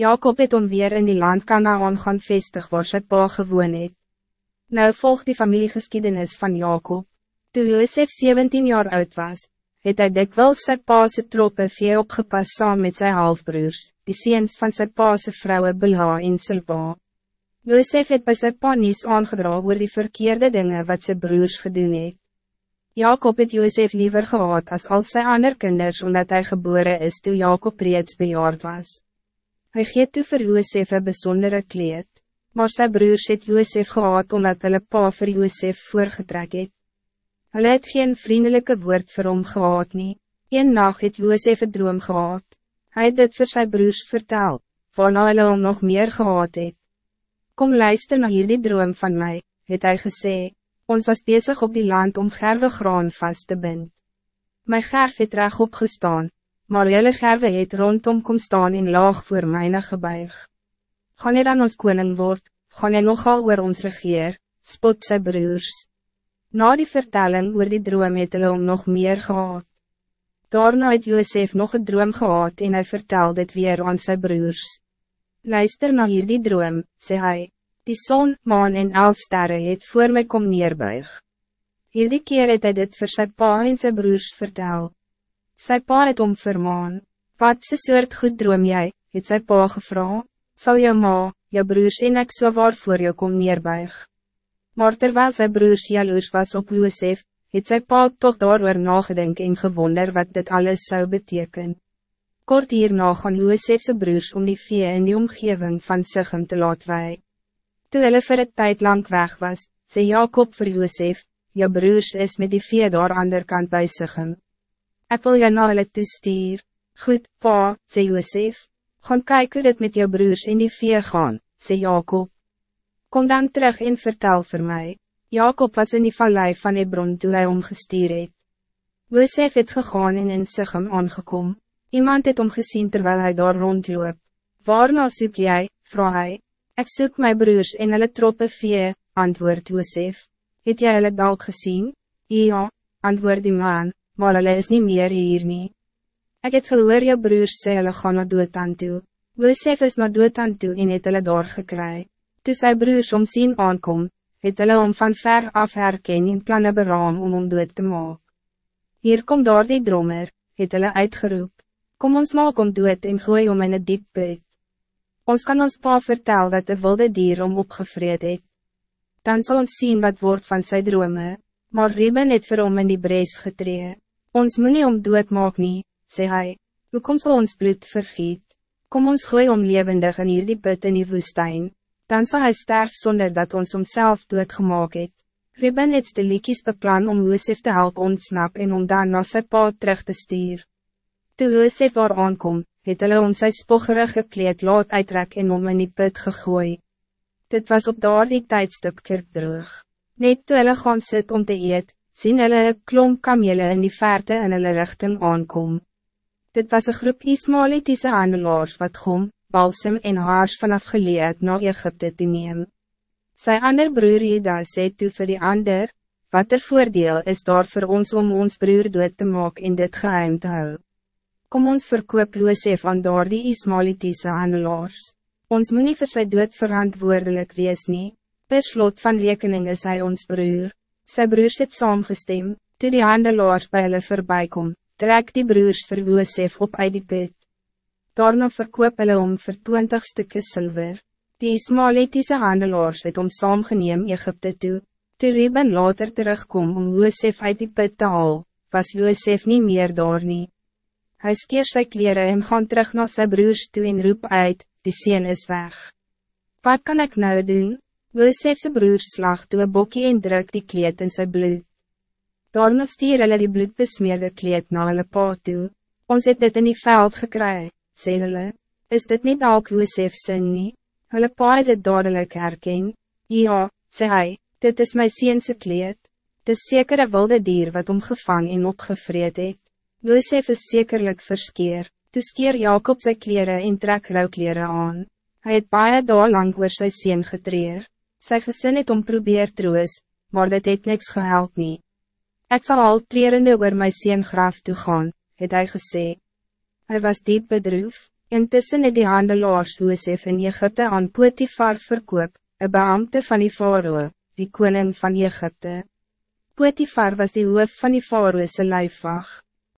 Jacob het om weer in die land Kanaan gaan vestig waar sy pa gewoon het. Nou volg die familiegeschiedenis van Jacob. Toen Joseph 17 jaar oud was, het hy dikwels sy paase troppe vee opgepas saam met sy halfbroers, die seens van sy paase vrouwe Bilha en Silpa. Joseph het by sy pa nies aangedra oor die verkeerde dingen wat sy broers gedoen het. Jacob het Joseph liever gehad als al sy ander kinders omdat hij geboren is toen Jacob reeds bejaard was. Hij geet toe vir Joseph een besondere kleed, maar sy broers het Joseph gehad omdat hulle pa vir Joseph voorgetrek het. Hulle het geen vriendelijke woord vir hom gehad nie. Een nacht het Joseph een droom gehad. Hij het dit vir sy broers vertel, waarna hulle hom nog meer gehad het. Kom luister na hierdie droom van mij, het hij gesê, ons was bezig op die land om gerwe graan vast te bind. My gerf het reg opgestaan, maar jylle gerwe het rondom kom staan en laag voor myne gebuig. Gaan jy dan ons koning word, gaan jy nogal oor ons regeer, spot sy broers. Na die vertelling oor die droom het hulle om nog meer gehad. Daarna het Joseph nog een droom gehad en hij vertelde dit weer aan zijn broers. Luister na hierdie droom, sê hy, die zon, maan en elf sterren het voor mij kom neerbuig. Hierdie keer het hy dit vir sy pa en sy broers vertel. Sy pa het om vermaan, wat se soort goed droom jy, het sy pa gevra, sal jou ma, jou broers en ek so waar voor jou kom neerbuig. Maar terwijl sy broers jaloers was op Josef, het sy pa toch daar nagedink en gewonder wat dit alles zou betekenen. Kort hierna gaan Josefse broers om die vee in die omgeving van Sichem te laat wei. Toe hulle vir het tijd lang weg was, sê Jacob vir Josef, jou broers is met die vee daar ander kant by Sichem. Ik wil jou na hulle toestuur. Goed, pa, sê Josef. Gaan kyk hoe dit met jou broers in die vee gaan, sê Jacob. Kom dan terug en vertel voor mij. Jacob was in die vallei van Hebron toe hy omgestuur het. Josef het gegaan en in Sichem aangekom. Iemand het omgezien terwijl hij daar rondloop. Waarna soek jy, vraag hy. Ek soek my broers en hulle troppe vee, antwoord Josef. Het jy hulle dalk gezien? Ja, antwoord die man maar hulle is niet meer hier nie. Ek het gehoor jou broers sê hulle gaan na doodaan toe. Josef is na doodaan toe en het hulle daar gekry. Toe sy broers om sien aankom, het hulle om van ver af herken en plannen beraam om om dood te maak. Hier kom daar die drommer, het hulle uitgeroep. Kom ons maak om dood en gooi om in een diep put. Ons kan ons pa vertel dat de wilde dier om opgevreed het. Dan zal ons zien wat wordt van zijn dromen, maar Reben het vir hom in die brees getree. Ons moet nie om dood maak nie, sê hy. Hoe kom sal ons bloed vergiet? Kom ons gooi om levendig in hierdie put in die woestijn. Dan zal hij sterf zonder dat ons homself doodgemaak het. Ribben het de liedjes beplan om Josef te helpen ontsnap en om dan na sy pa terug te stuur. Toe Josef waar aankom, het hulle om sy spoggerige kleed laat uitrek en om in die put gegooi. Dit was op daardie tijdstip kerkdroog. Net toe hulle gaan sit om te eet, sien hulle een klomp kamele in die verte in hulle richting aankom. Dit was een groep Ismaelitiese handelaars wat gom, balsem en haars vanaf geleed na Egypte te neem. Sy ander broer Ida sê toe vir die ander, wat er voordeel is daar voor ons om ons broer dood te maak en dit geheim te hou. Kom ons verkoop Josef aan daar die Ismaelitiese handelaars. Ons moet nie vir sy dood verantwoordelijk wees nie, per slot van rekening is hij ons broer. Sy broers het saamgestem, toe die handelaars by hulle voorbijkom, trek die broers vir Joosef op uit die put. Daarna verkoop hulle om vir 20 stukken zilver. Die Ismaelitiese handelaars het om saamgeneem Egypte toe. Toe Reben later terugkom om Joosef uit die put te haal, was Joosef niet meer daar nie. Hy skeer sy kleren en gaan terug naar zijn broers toe en roep uit, die sien is weg. Wat kan ik nou doen? Josefse broers slag toe een bokkie en druk die kleed in sy bloed. Daarna stier hulle die bloedbesmeerde kleed na hulle pa toe. Ons het dit in die veld gekry, sê hulle. Is dit niet ook Josef sin nie? Hulle pa het dit dadelijk herken. Ja, sê hy, dit is my seense kleed. Het is zeker een wilde dier wat omgevang en opgevreed het. Josef is zekerlijk verskeer. Toe skeer Jacob sy kleren en trek rouwkleren aan. Hij het baie daar lang oor sy seen getreer. Sy gezin het om probeer troos, maar dit het niks gehelp nie. Ik zal al treerende oor my seen graaf toe gaan, het hy gesê. Hij was diep bedroef, intussen het die handelaars Joosef in Egypte aan Potifar verkoop, een beambte van die Faroe, die koning van Egypte. Potifar was die hoof van die Faroese lijfwacht.